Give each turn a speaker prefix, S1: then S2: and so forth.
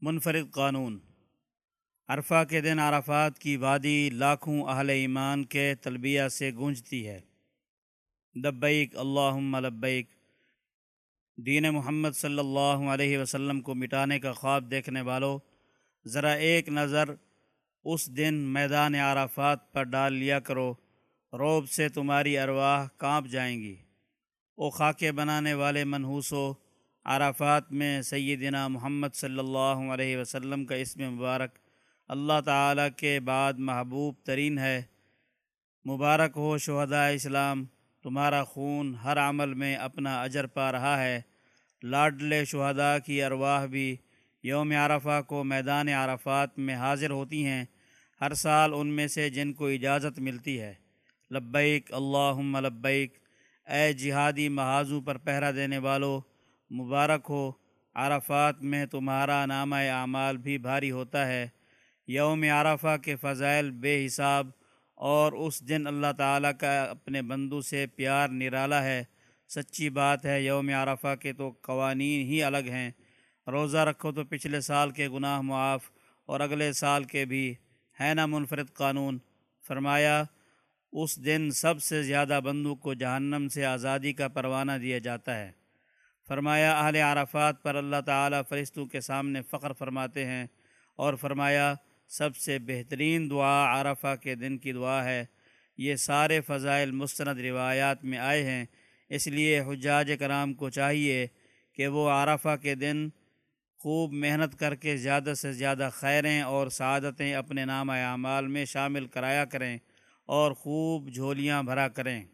S1: منفرد قانون۔ عرفہ کے دن عرفات کی وادی لاکھوں اہل ایمان کے تلبیہ سے گونجتی ہے۔ دبیک اللہم لبیک۔ دین محمد صلی اللہ علیہ وسلم کو مٹانے کا خواب دیکھنے والوں ذرا ایک نظر اس دن میدان عرفات پر ڈال لیا کرو، روب سے تمہاری ارواح کانپ جائیں گی۔ او خاکے بنانے والے منحوسوں عرفات میں سیدنا محمد صلی اللہ علیہ وسلم کا اسم مبارک اللہ تعالیٰ کے بعد محبوب ترین ہے۔ مبارک ہو شہداء اسلام، تمہارا خون ہر عمل میں اپنا اجر پا رہا ہے۔ لاڈلے شہداء کی ارواح بھی یوم عرفہ کو میدان عرفات میں حاضر ہوتی ہیں۔ ہر سال ان میں سے جن کو اجازت ملتی ہے۔ لبیک، اللہم لبیک، اے جہادی محاذوں پر پہرا دینے والو مبارک ہو۔ عرفات میں تمہارا نامہ اعمال بھی بھاری ہوتا ہے۔ یوم عرفہ کے فضائل بے حساب اور اس دن اللہ تعالیٰ کا اپنے بندو سے پیار نرالا ہے۔ سچی بات ہے، یوم عرفہ کے تو قوانین ہی الگ ہیں۔ روزہ رکھو تو پچھلے سال کے گناہ معاف اور اگلے سال کے بھی۔ ہے نا منفرد قانون؟ فرمایا، اس دن سب سے زیادہ بندو کو جہنم سے آزادی کا پروانہ دیا جاتا ہے۔ فرمایا، اہل عرفات پر اللہ تعالیٰ فرشتوں کے سامنے فخر فرماتے ہیں اور فرمایا، سب سے بہترین دعا عرفہ کے دن کی دعا ہے۔ یہ سارے فضائل مستند روایات میں آئے ہیں، اس لیے حجاج کرام کو چاہیے کہ وہ عرفہ کے دن خوب محنت کر کے زیادہ سے زیادہ خیریں اور سعادتیں اپنے نام اعمال میں شامل کرایا کریں اور خوب جھولیاں بھرا کریں۔